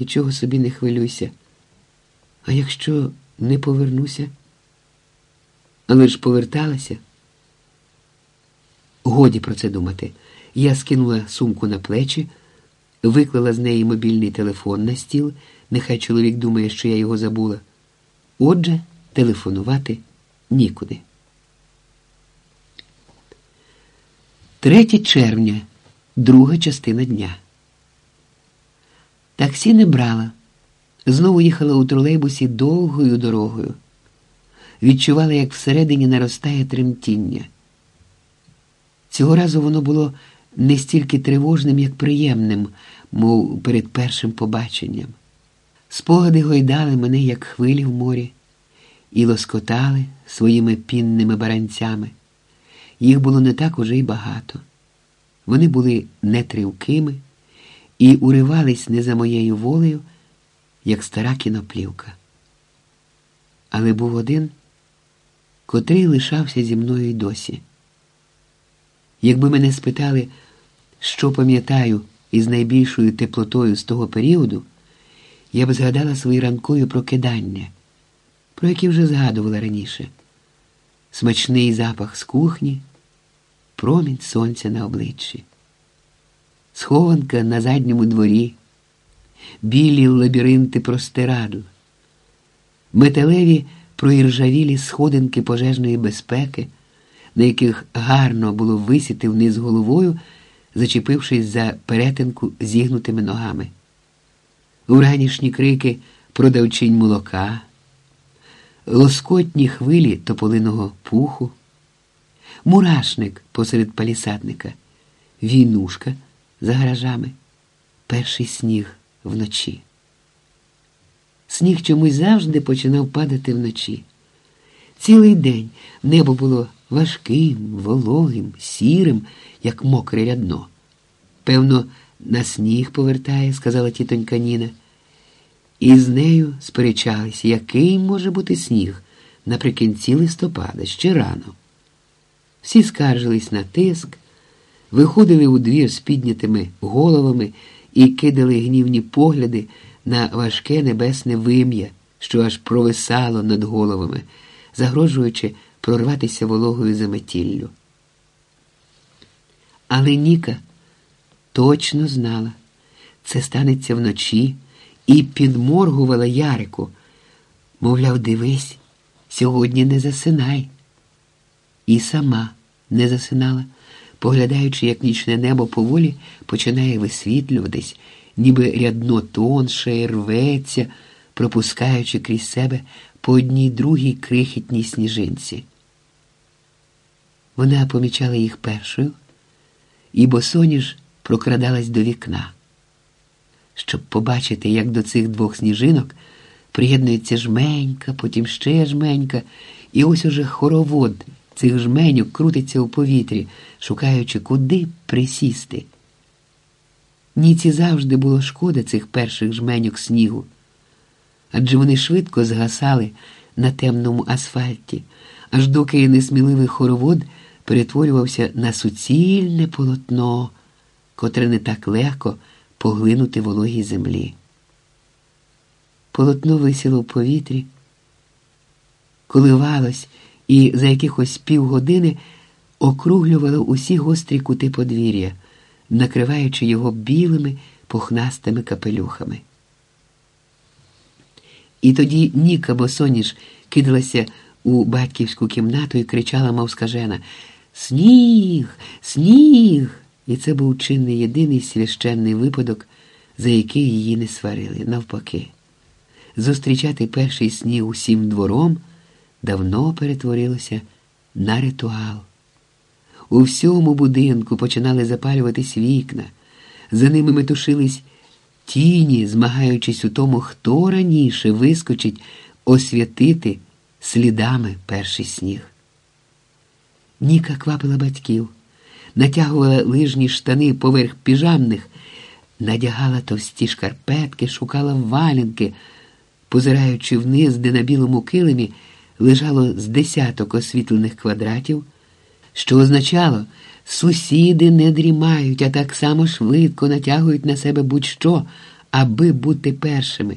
нічого собі не хвилюйся. А якщо не повернуся? Але ж поверталася. Годі про це думати. Я скинула сумку на плечі, виклала з неї мобільний телефон на стіл, нехай чоловік думає, що я його забула. Отже, телефонувати нікуди. 3 червня, друга частина дня. Таксі не брала. Знову їхала у тролейбусі довгою дорогою. Відчувала, як всередині наростає тремтіння. Цього разу воно було не стільки тривожним, як приємним, мов перед першим побаченням. Спогади гойдали мене, як хвилі в морі, і лоскотали своїми пінними баранцями. Їх було не так уже й багато. Вони були нетривкими і уривались не за моєю волею, як стара кіноплівка. Але був один, котрий лишався зі мною й досі. Якби мене спитали, що пам'ятаю із найбільшою теплотою з того періоду, я б згадала свої ранкові прокидання, про які вже згадувала раніше. Смачний запах з кухні, промінь сонця на обличчі, схованка на задньому дворі, білі лабіринти простирадл, металеві проіржавілі сходинки пожежної безпеки на яких гарно було висіти вниз головою, зачепившись за перетинку зігнутими ногами. Уранішні крики продавчинь молока, лоскотні хвилі тополиного пуху, мурашник посеред палісадника, війнушка за гаражами, перший сніг вночі. Сніг чомусь завжди починав падати вночі. Цілий день небо було важким, вологим, сірим, як мокре рядно. Певно, на сніг повертає, сказала тітонька Ніна. І з нею сперечалися, який може бути сніг наприкінці листопада, ще рано. Всі скаржились на тиск, виходили у двір з піднятими головами і кидали гнівні погляди на важке небесне вим'я, що аж провисало над головами, загрожуючи прорватися вологою заметіллю. Але Ніка точно знала, це станеться вночі і підморгувала Ярику. Мовляв, дивись, сьогодні не засинай. І сама не засинала, поглядаючи, як нічне небо поволі починає висвітлюватись, ніби рядно тонше, рветься, пропускаючи крізь себе по одній другій крихітній сніжинці. Вона помічала їх першою, і босоніж прокрадалась до вікна, щоб побачити, як до цих двох сніжинок приєднується жменька, потім ще жменька, і ось уже хоровод цих жменьок крутиться у повітрі, шукаючи, куди присісти. Ніці завжди було шкода цих перших жменьок снігу, адже вони швидко згасали на темному асфальті, аж доки несміливий хоровод перетворювався на суцільне полотно, котре не так легко поглинути вологій землі. Полотно висіло в повітрі, коливалось і за якихось півгодини округлювало усі гострі кути подвір'я, накриваючи його білими пухнастими капелюхами. І тоді Ніка босоніж кидалася у батьківську кімнату і кричала, мов скажена Сніг, сніг. І це був чи не єдиний священний випадок, за який її не сварили, навпаки. Зустрічати перший сніг усім двором давно перетворилося на ритуал. У всьому будинку починали запалюватись вікна, за ними метушились тіні, змагаючись у тому, хто раніше вискочить освятити слідами перший сніг. Ніка квапила батьків, натягувала лижні штани поверх піжамних, надягала товсті шкарпетки, шукала валянки, позираючи вниз, де на білому килимі лежало з десяток освітлених квадратів, що означало, сусіди не дрімають, а так само швидко натягують на себе будь-що, аби бути першими.